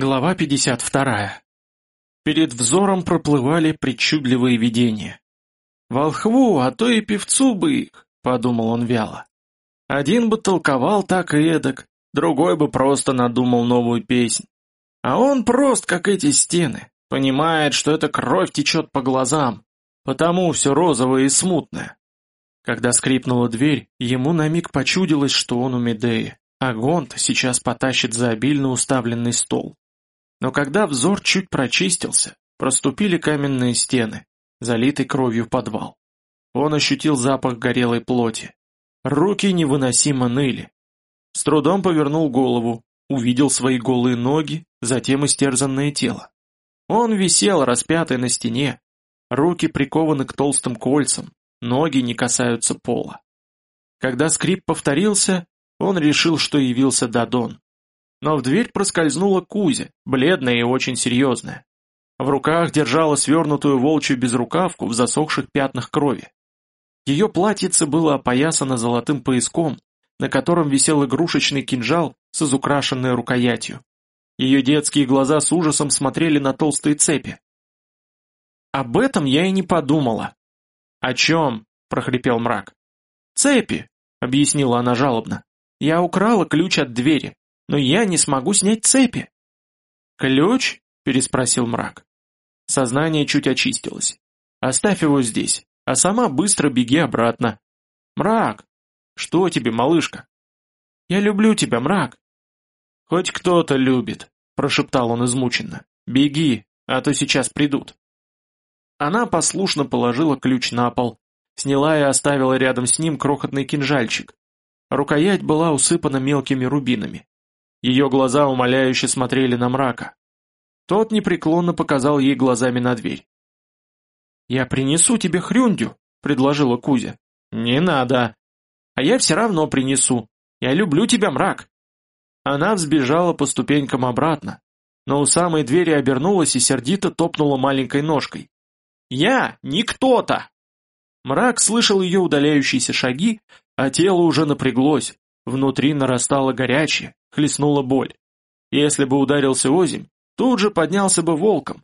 Глава 52. Перед взором проплывали причудливые видения. «Волхву, а то и певцу бы их», — подумал он вяло. Один бы толковал так и эдак, другой бы просто надумал новую песнь. А он прост, как эти стены, понимает, что эта кровь течет по глазам, потому все розовое и смутное. Когда скрипнула дверь, ему на миг почудилось, что он у Медеи, а Гонт сейчас потащит за обильно уставленный стол. Но когда взор чуть прочистился, проступили каменные стены, залитый кровью подвал. Он ощутил запах горелой плоти. Руки невыносимо ныли. С трудом повернул голову, увидел свои голые ноги, затем истерзанное тело. Он висел, распятый на стене, руки прикованы к толстым кольцам, ноги не касаются пола. Когда скрип повторился, он решил, что явился Дадон. Но в дверь проскользнула Кузя, бледная и очень серьезная. В руках держала свернутую волчью безрукавку в засохших пятнах крови. Ее платьице было опоясано золотым пояском, на котором висел игрушечный кинжал с изукрашенной рукоятью. Ее детские глаза с ужасом смотрели на толстые цепи. «Об этом я и не подумала». «О чем?» — прохрипел мрак. «Цепи», — объяснила она жалобно. «Я украла ключ от двери но я не смогу снять цепи. «Ключ?» — переспросил мрак. Сознание чуть очистилось. «Оставь его здесь, а сама быстро беги обратно». «Мрак!» «Что тебе, малышка?» «Я люблю тебя, мрак!» «Хоть кто-то любит», — прошептал он измученно. «Беги, а то сейчас придут». Она послушно положила ключ на пол, сняла и оставила рядом с ним крохотный кинжальчик. Рукоять была усыпана мелкими рубинами. Ее глаза умоляюще смотрели на мрака. Тот непреклонно показал ей глазами на дверь. «Я принесу тебе хрюндю», — предложила Кузя. «Не надо. А я все равно принесу. Я люблю тебя, мрак». Она взбежала по ступенькам обратно, но у самой двери обернулась и сердито топнула маленькой ножкой. «Я не кто-то!» Мрак слышал ее удаляющиеся шаги, а тело уже напряглось, внутри нарастало горячее, хлестнула боль. Если бы ударился озимь, тут же поднялся бы волком.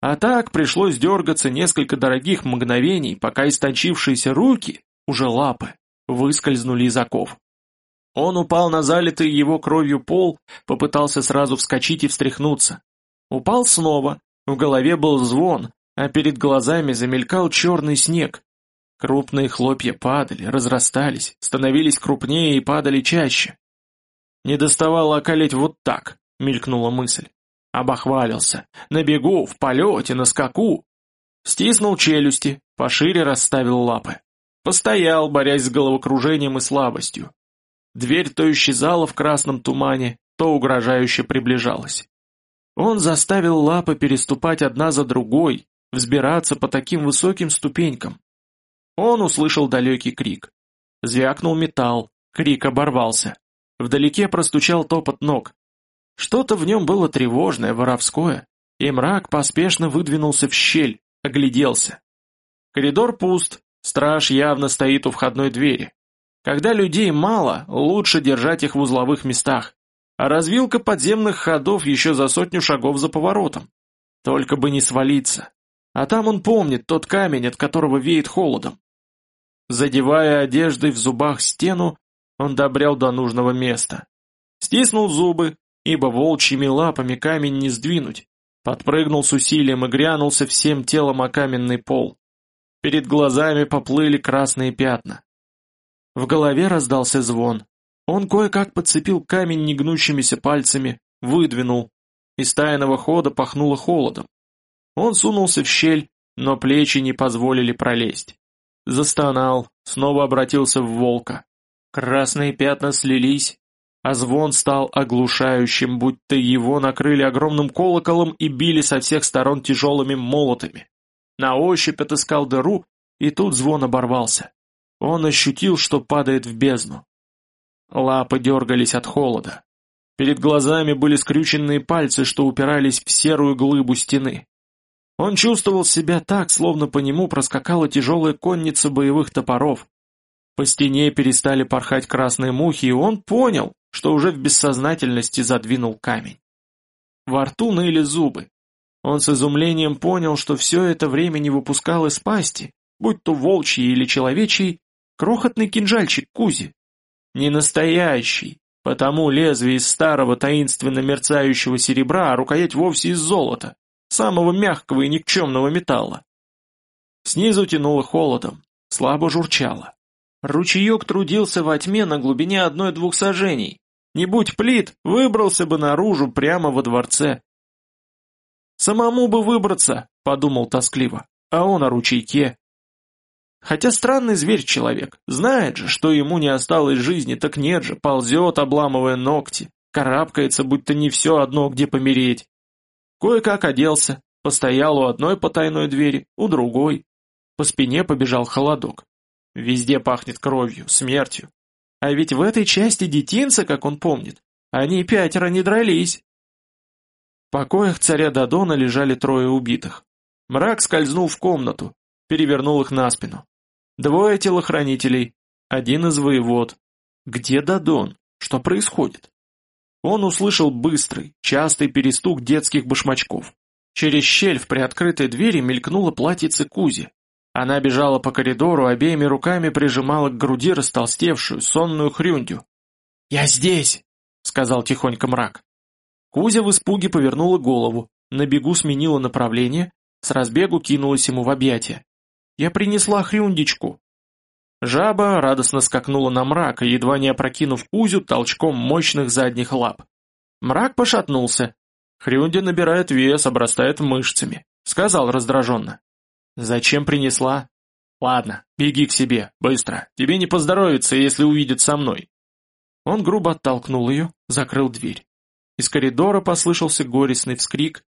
А так пришлось дергаться несколько дорогих мгновений, пока истончившиеся руки, уже лапы, выскользнули из оков. Он упал на залитый его кровью пол, попытался сразу вскочить и встряхнуться. Упал снова, в голове был звон, а перед глазами замелькал черный снег. Крупные хлопья падали, разрастались, становились крупнее и падали чаще. Не доставало околеть вот так, мелькнула мысль. Обохвалился. На бегу, в полете, на скаку. Стиснул челюсти, пошире расставил лапы. Постоял, борясь с головокружением и слабостью. Дверь то исчезала в красном тумане, то угрожающе приближалась. Он заставил лапы переступать одна за другой, взбираться по таким высоким ступенькам. Он услышал далекий крик. Звякнул металл, крик оборвался. Вдалеке простучал топот ног. Что-то в нем было тревожное, воровское, и мрак поспешно выдвинулся в щель, огляделся. Коридор пуст, страж явно стоит у входной двери. Когда людей мало, лучше держать их в узловых местах, а развилка подземных ходов еще за сотню шагов за поворотом. Только бы не свалиться. А там он помнит тот камень, от которого веет холодом. Задевая одеждой в зубах стену, он добрел до нужного места. Стиснул зубы, ибо волчьими лапами камень не сдвинуть. Подпрыгнул с усилием и грянулся всем телом о каменный пол. Перед глазами поплыли красные пятна. В голове раздался звон. Он кое-как подцепил камень негнущимися пальцами, выдвинул. Из тайного хода пахнуло холодом. Он сунулся в щель, но плечи не позволили пролезть. Застонал, снова обратился в волка. Красные пятна слились, а звон стал оглушающим, будто его накрыли огромным колоколом и били со всех сторон тяжелыми молотами. На ощупь отыскал дыру, и тут звон оборвался. Он ощутил, что падает в бездну. Лапы дергались от холода. Перед глазами были скрюченные пальцы, что упирались в серую глыбу стены. Он чувствовал себя так, словно по нему проскакала тяжелая конница боевых топоров, по стене перестали порхать красные мухи, и он понял, что уже в бессознательности задвинул камень. во рту ныли зубы. Он с изумлением понял, что все это время не выпускал из пасти, будь то волчий или человечий, крохотный кинжальчик Кузи. Не настоящий, потому лезвие из старого таинственно мерцающего серебра, а рукоять вовсе из золота, самого мягкого и никчемного металла. Снизу тянуло холодом, слабо журчало. Ручеек трудился во тьме на глубине одной-двух сажений. Не будь плит, выбрался бы наружу прямо во дворце. «Самому бы выбраться», — подумал тоскливо, — «а он о ручейке». Хотя странный зверь человек, знает же, что ему не осталось жизни, так нет же, ползет, обламывая ногти, карабкается, будто не все одно, где помереть. Кое-как оделся, постоял у одной потайной двери, у другой. По спине побежал холодок. Везде пахнет кровью, смертью. А ведь в этой части детинца, как он помнит, они пятеро не дрались. В покоях царя Дадона лежали трое убитых. Мрак скользнул в комнату, перевернул их на спину. Двое телохранителей, один из воевод. Где Дадон? Что происходит? Он услышал быстрый, частый перестук детских башмачков. Через щель в приоткрытой двери мелькнуло платьице Кузи. Она бежала по коридору, обеими руками прижимала к груди растолстевшую, сонную хрюндю. «Я здесь!» — сказал тихонько мрак. Кузя в испуге повернула голову, на бегу сменила направление, с разбегу кинулась ему в объятия. «Я принесла хрюндичку!» Жаба радостно скакнула на мрак, едва не опрокинув Кузю толчком мощных задних лап. Мрак пошатнулся. Хрюнди набирает вес, обрастает мышцами. Сказал раздраженно. «Зачем принесла?» «Ладно, беги к себе, быстро. Тебе не поздоровится, если увидит со мной». Он грубо оттолкнул ее, закрыл дверь. Из коридора послышался горестный вскрик,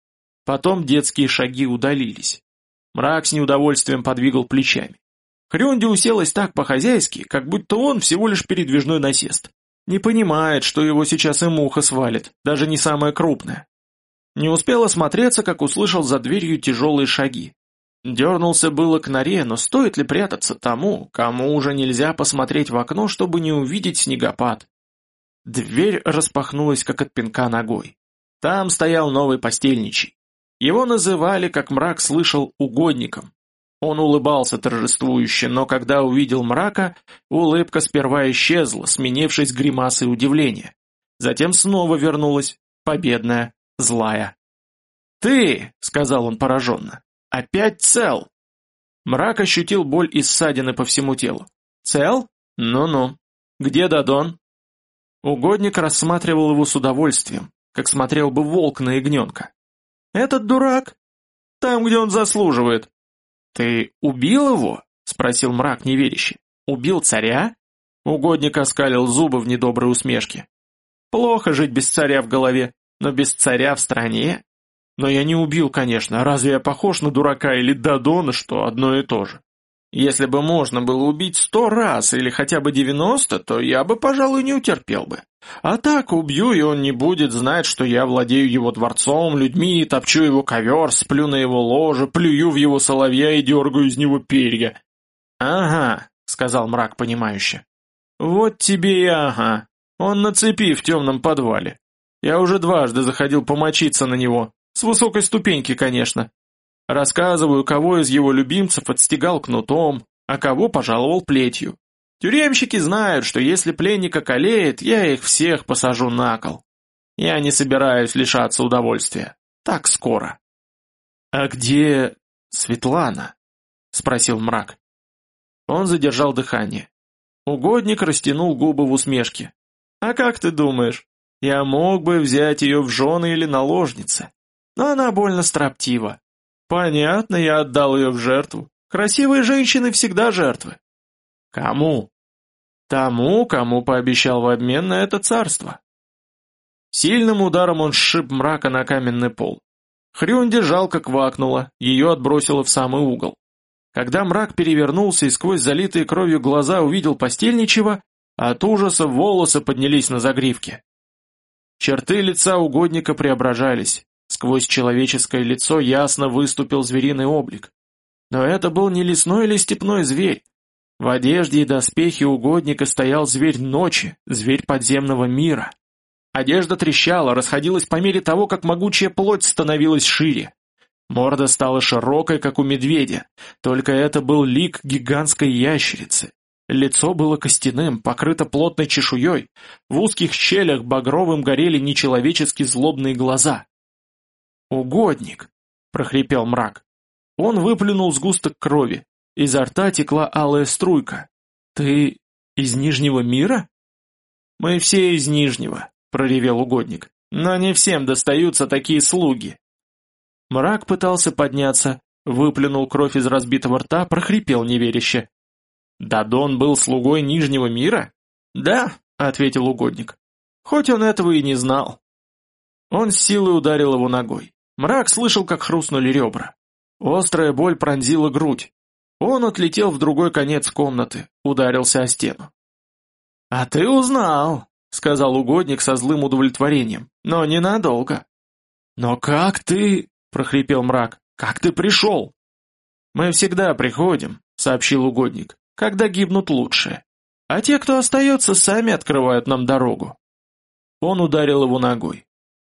потом детские шаги удалились. Мрак с неудовольствием подвигал плечами. Хрюнди уселась так по-хозяйски, как будто он всего лишь передвижной насест. Не понимает, что его сейчас и муха свалит, даже не самая крупная. Не успел осмотреться, как услышал за дверью тяжелые шаги. Дернулся было к норе, но стоит ли прятаться тому, кому уже нельзя посмотреть в окно, чтобы не увидеть снегопад? Дверь распахнулась, как от пинка ногой. Там стоял новый постельничий. Его называли, как мрак слышал, угодником. Он улыбался торжествующе, но когда увидел мрака, улыбка сперва исчезла, сменившись гримасой удивления. Затем снова вернулась, победная, злая. «Ты!» — сказал он пораженно. Опять цел!» Мрак ощутил боль и ссадины по всему телу. «Цел? Ну-ну. Где Дадон?» Угодник рассматривал его с удовольствием, как смотрел бы волк на ягненка. «Этот дурак? Там, где он заслуживает». «Ты убил его?» — спросил мрак неверяще. «Убил царя?» Угодник оскалил зубы в недоброй усмешке. «Плохо жить без царя в голове, но без царя в стране но я не убил, конечно, разве я похож на дурака или Дадона, что одно и то же? Если бы можно было убить сто раз или хотя бы девяносто, то я бы, пожалуй, не утерпел бы. А так убью, и он не будет знать, что я владею его дворцом, людьми, топчу его ковер, сплю на его ложе, плюю в его соловья и дергаю из него перья. «Ага», — сказал мрак понимающе. «Вот тебе и ага. Он на цепи в темном подвале. Я уже дважды заходил помочиться на него, с высокой ступеньки, конечно. Рассказываю, кого из его любимцев отстегал кнутом, а кого пожаловал плетью. Тюремщики знают, что если пленник околеет, я их всех посажу на кол. Я не собираюсь лишаться удовольствия. Так скоро. «А где... Светлана?» — спросил мрак. Он задержал дыхание. Угодник растянул губы в усмешке. «А как ты думаешь, я мог бы взять ее в жены или наложницы? Но она больно строптива. Понятно, я отдал ее в жертву. Красивые женщины всегда жертвы. Кому? Тому, кому пообещал в обмен на это царство. Сильным ударом он сшиб мрака на каменный пол. Хрюнди жалко квакнула, ее отбросило в самый угол. Когда мрак перевернулся и сквозь залитые кровью глаза увидел постельничего, от ужаса волосы поднялись на загривке. Черты лица угодника преображались, Сквозь человеческое лицо ясно выступил звериный облик. Но это был не лесной или степной зверь. В одежде и доспехе угодника стоял зверь ночи, зверь подземного мира. Одежда трещала, расходилась по мере того, как могучая плоть становилась шире. Морда стала широкой, как у медведя, только это был лик гигантской ящерицы. Лицо было костяным, покрыто плотной чешуей, в узких щелях багровым горели нечеловечески злобные глаза. «Угодник!» — прохрипел мрак. Он выплюнул сгусток крови. Изо рта текла алая струйка. «Ты из Нижнего мира?» «Мы все из Нижнего», — проревел угодник. «Но не всем достаются такие слуги». Мрак пытался подняться, выплюнул кровь из разбитого рта, прохрипел неверяще. «Дадон был слугой Нижнего мира?» «Да», — ответил угодник. «Хоть он этого и не знал». Он с силой ударил его ногой. Мрак слышал, как хрустнули ребра. Острая боль пронзила грудь. Он отлетел в другой конец комнаты, ударился о стену. «А ты узнал», — сказал угодник со злым удовлетворением, — «но ненадолго». «Но как ты...» — прохрипел мрак. «Как ты пришел?» «Мы всегда приходим», — сообщил угодник, — «когда гибнут лучшие. А те, кто остается, сами открывают нам дорогу». Он ударил его ногой.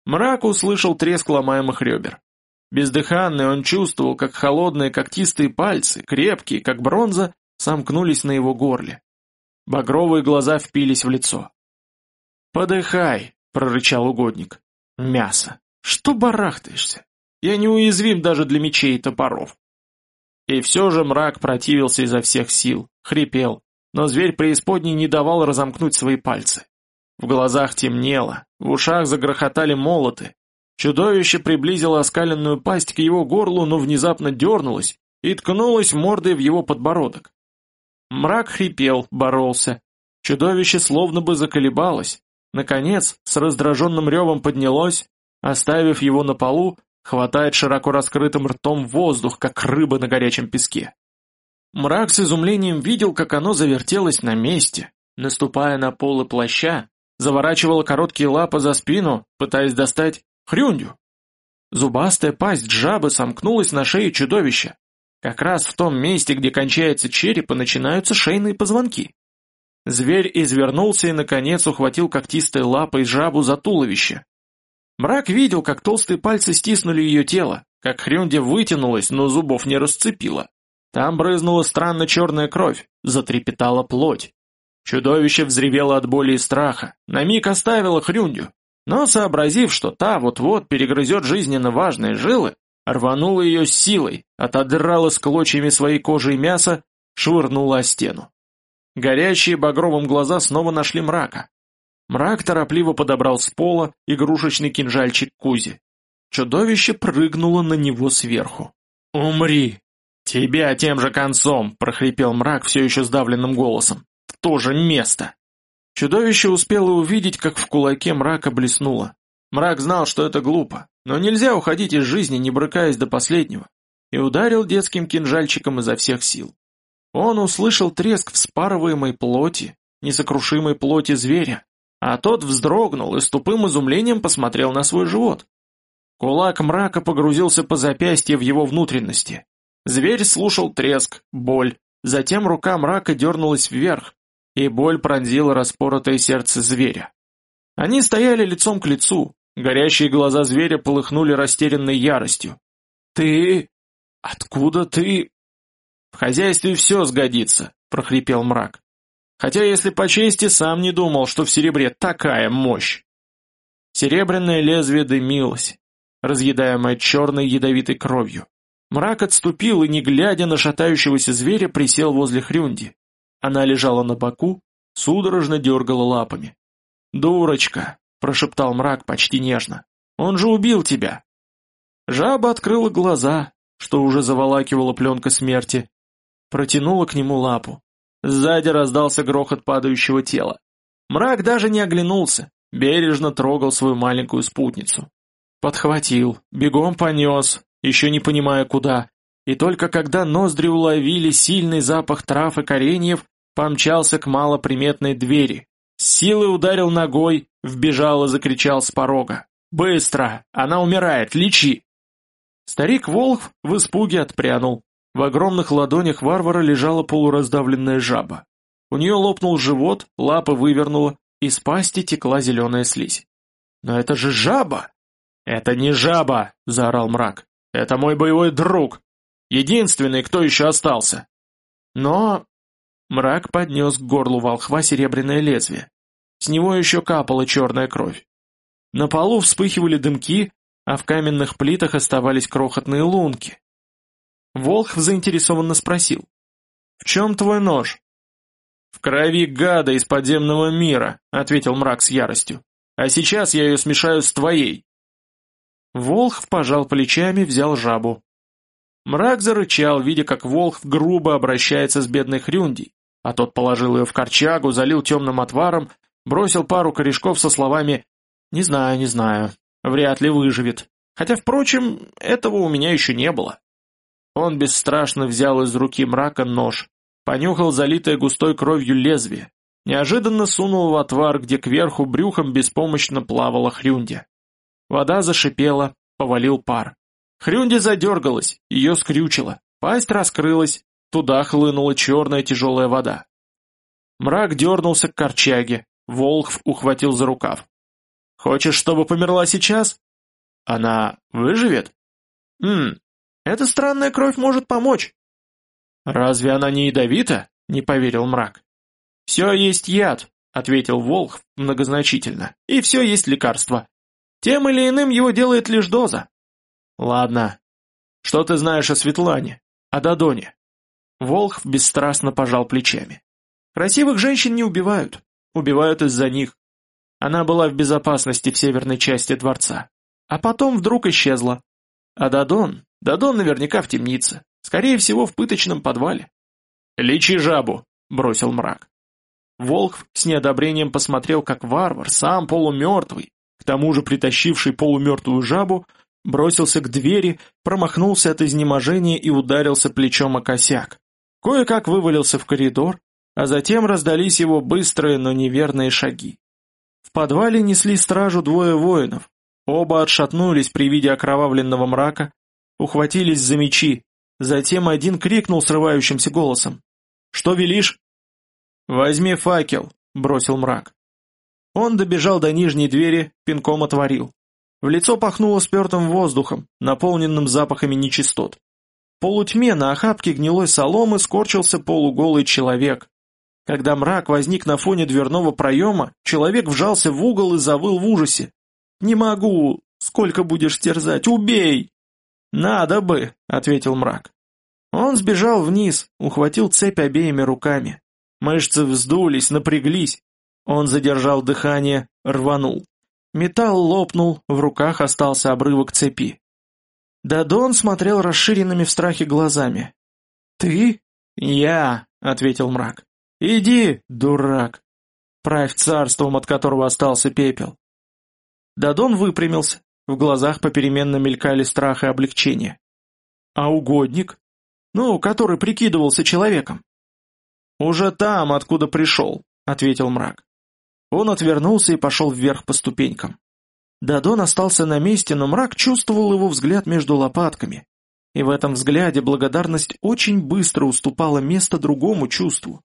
Мрак услышал треск ломаемых ребер. Бездыханный он чувствовал, как холодные когтистые пальцы, крепкие, как бронза, сомкнулись на его горле. Багровые глаза впились в лицо. «Подыхай!» — прорычал угодник. «Мясо! Что барахтаешься? Я неуязвим даже для мечей и топоров!» И все же мрак противился изо всех сил, хрипел, но зверь преисподней не давал разомкнуть свои пальцы. В глазах темнело, в ушах загрохотали молоты. Чудовище приблизило оскаленную пасть к его горлу, но внезапно дернулось и ткнулось мордой в его подбородок. Мрак хрипел, боролся. Чудовище словно бы заколебалось. Наконец, с раздраженным ревом поднялось, оставив его на полу, хватает широко раскрытым ртом воздух, как рыба на горячем песке. Мрак с изумлением видел, как оно завертелось на месте, наступая на полы плаща, заворачивала короткие лапы за спину, пытаясь достать хрюндю. Зубастая пасть жабы сомкнулась на шее чудовища. Как раз в том месте, где кончается череп и начинаются шейные позвонки. Зверь извернулся и, наконец, ухватил когтистой лапой жабу за туловище. Мрак видел, как толстые пальцы стиснули ее тело, как хрюндя вытянулась, но зубов не расцепила. Там брызнула странно черная кровь, затрепетала плоть. Чудовище взревело от боли и страха, на миг оставило Хрюндю, но, сообразив, что та вот-вот перегрызет жизненно важные жилы, рванула ее силой, отодрала с клочьями своей кожи и мяса, швырнула о стену. Горящие багровым глаза снова нашли мрака. Мрак торопливо подобрал с пола игрушечный кинжальчик Кузи. Чудовище прыгнуло на него сверху. «Умри!» «Тебя тем же концом!» — прохрипел мрак все еще сдавленным голосом то же место. Чудовище успело увидеть, как в кулаке мрака блеснуло. Мрак знал, что это глупо, но нельзя уходить из жизни, не брыкаясь до последнего, и ударил детским кинжальчиком изо всех сил. Он услышал треск вспарываемой плоти, несокрушимой плоти зверя, а тот вздрогнул и с тупым изумлением посмотрел на свой живот. Кулак мрака погрузился по запястье в его внутренности. Зверь слушал треск, боль, затем рука мрака дернулась вверх, и боль пронзила распоротое сердце зверя. Они стояли лицом к лицу, горящие глаза зверя полыхнули растерянной яростью. «Ты... откуда ты...» «В хозяйстве все сгодится», — прохрипел мрак. «Хотя, если по чести, сам не думал, что в серебре такая мощь». Серебряное лезвие дымилось, разъедаемое черной ядовитой кровью. Мрак отступил и, не глядя на шатающегося зверя, присел возле Хрюнди. Она лежала на боку, судорожно дергала лапами. «Дурочка!» — прошептал мрак почти нежно. «Он же убил тебя!» Жаба открыла глаза, что уже заволакивала пленка смерти. Протянула к нему лапу. Сзади раздался грохот падающего тела. Мрак даже не оглянулся, бережно трогал свою маленькую спутницу. Подхватил, бегом понес, еще не понимая куда, и только когда ноздри уловили сильный запах трав и кореньев, помчался к малоприметной двери. Силой ударил ногой, вбежал и закричал с порога. «Быстро! Она умирает! Лечи!» Старик Волх в испуге отпрянул. В огромных ладонях варвара лежала полураздавленная жаба. У нее лопнул живот, лапы вывернула, из пасти текла зеленая слизь. «Но это же жаба!» «Это не жаба!» — заорал мрак. «Это мой боевой друг! Единственный, кто еще остался!» Но... Мрак поднес к горлу волхва серебряное лезвие. С него еще капала черная кровь. На полу вспыхивали дымки, а в каменных плитах оставались крохотные лунки. Волхв заинтересованно спросил. «В чем твой нож?» «В крови гада из подземного мира», — ответил мрак с яростью. «А сейчас я ее смешаю с твоей». Волхв пожал плечами, взял жабу. Мрак зарычал, видя, как Волхв грубо обращается с бедной Хрюндей, а тот положил ее в корчагу, залил темным отваром, бросил пару корешков со словами «Не знаю, не знаю, вряд ли выживет». Хотя, впрочем, этого у меня еще не было. Он бесстрашно взял из руки мрака нож, понюхал залитое густой кровью лезвие, неожиданно сунул в отвар, где кверху брюхом беспомощно плавала Хрюндя. Вода зашипела, повалил пар. Хрюнди задергалась, ее скрючило, пасть раскрылась, туда хлынула черная тяжелая вода. Мрак дернулся к корчаге, Волхв ухватил за рукав. «Хочешь, чтобы померла сейчас?» «Она выживет?» «Хм, эта странная кровь может помочь». «Разве она не ядовита?» — не поверил мрак. «Все есть яд», — ответил Волхв многозначительно, — «и все есть лекарство. Тем или иным его делает лишь доза. Ладно. Что ты знаешь о Светлане? О Дадоне? Волхв бесстрастно пожал плечами. Красивых женщин не убивают. Убивают из-за них. Она была в безопасности в северной части дворца. А потом вдруг исчезла. А Дадон? Дадон наверняка в темнице. Скорее всего, в пыточном подвале. «Лечи жабу!» — бросил мрак. Волхв с неодобрением посмотрел, как варвар, сам полумертвый, к тому же притащивший полумертвую жабу, бросился к двери, промахнулся от изнеможения и ударился плечом о косяк. Кое-как вывалился в коридор, а затем раздались его быстрые, но неверные шаги. В подвале несли стражу двое воинов. Оба отшатнулись при виде окровавленного мрака, ухватились за мечи, затем один крикнул срывающимся голосом. «Что велишь?» «Возьми факел», — бросил мрак. Он добежал до нижней двери, пинком отворил. В лицо пахнуло спертым воздухом, наполненным запахами нечистот. Полутьме на охапке гнилой соломы скорчился полуголый человек. Когда мрак возник на фоне дверного проема, человек вжался в угол и завыл в ужасе. «Не могу! Сколько будешь терзать? Убей!» «Надо бы!» — ответил мрак. Он сбежал вниз, ухватил цепь обеими руками. Мышцы вздулись, напряглись. Он задержал дыхание, рванул. Металл лопнул, в руках остался обрывок цепи. Дадон смотрел расширенными в страхе глазами. «Ты?» «Я», — ответил мрак. «Иди, дурак! Правь царством, от которого остался пепел!» Дадон выпрямился, в глазах попеременно мелькали страх и облегчение. «А угодник? Ну, который прикидывался человеком?» «Уже там, откуда пришел», — ответил мрак. Он отвернулся и пошел вверх по ступенькам. Дадон остался на месте, но мрак чувствовал его взгляд между лопатками. И в этом взгляде благодарность очень быстро уступала место другому чувству.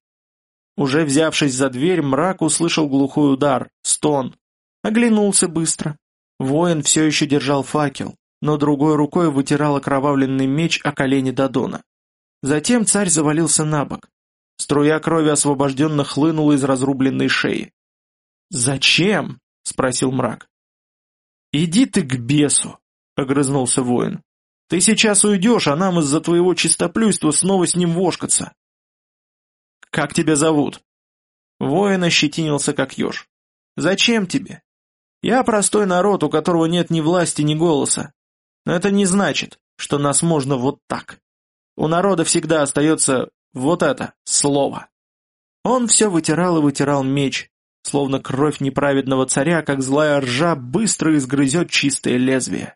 Уже взявшись за дверь, мрак услышал глухой удар, стон. Оглянулся быстро. Воин все еще держал факел, но другой рукой вытирал окровавленный меч о колени Дадона. Затем царь завалился на бок. Струя крови освобожденно хлынула из разрубленной шеи. «Зачем?» — спросил мрак. «Иди ты к бесу!» — огрызнулся воин. «Ты сейчас уйдешь, а нам из-за твоего чистоплюйства снова с ним вошкаться». «Как тебя зовут?» Воин ощетинился как еж. «Зачем тебе? Я простой народ, у которого нет ни власти, ни голоса. Но это не значит, что нас можно вот так. У народа всегда остается вот это слово». Он все вытирал и вытирал меч, словно кровь неправедного царя, как злая ржа, быстро изгрызет чистое лезвие.